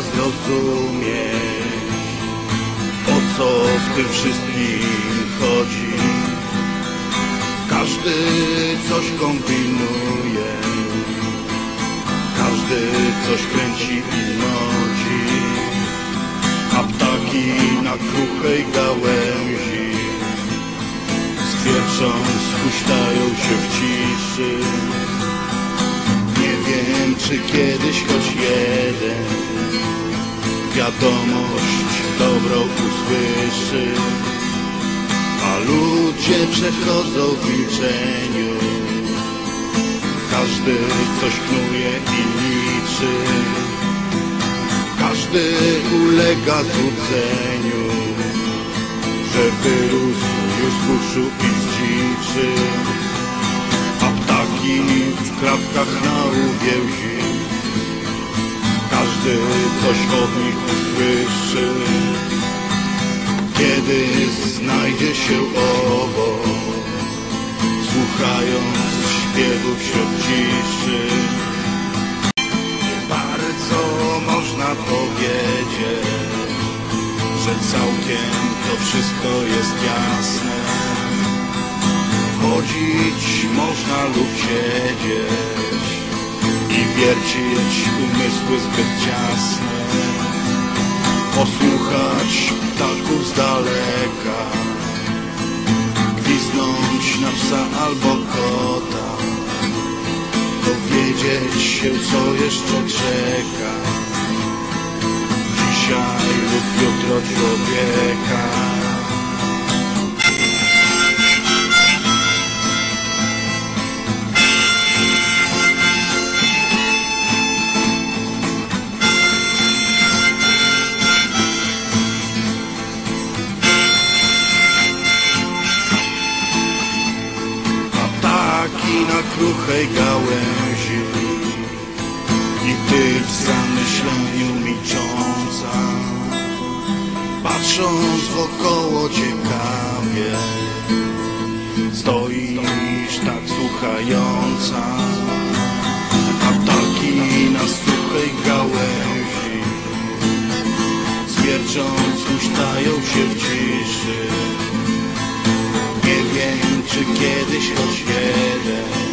zrozumieć, o co w tym wszystkim chodzi. Każdy coś kombinuje, każdy coś kręci i noci, a ptaki na kruchej gałęzi skwiercząc huśtają się w ciszy. Czy kiedyś choć jeden wiadomość dobrą usłyszy. A ludzie przechodzą w milczeniu Każdy coś knuje i liczy. Każdy ulega złudzeniu Że wyrósł już z buszu i z dziczy. A ptaki w klapkach na uwięzi Każdy coś od nich usłyszy kiedy znajdzie się obok, słuchając śpiewów wśród ciszy. Nie bardzo można powiedzieć, że całkiem to wszystko jest jasne. Chodzić można lub siedzieć i wiercić umysły zbyt ciasne. Posłuchać ptaków z daleka, gwiznąć na psa albo kota, dowiedzieć się co jeszcze czeka, dzisiaj lub jutro człowieka. Ptaki na kruchej gałęzi i ty w zamyśleniu milcząca patrząc wokoło ciekawie stoisz tak słuchająca a ptaki na suchej gałęzi zwiercząc huśtają się w ciszy czy kiedyś choć jeden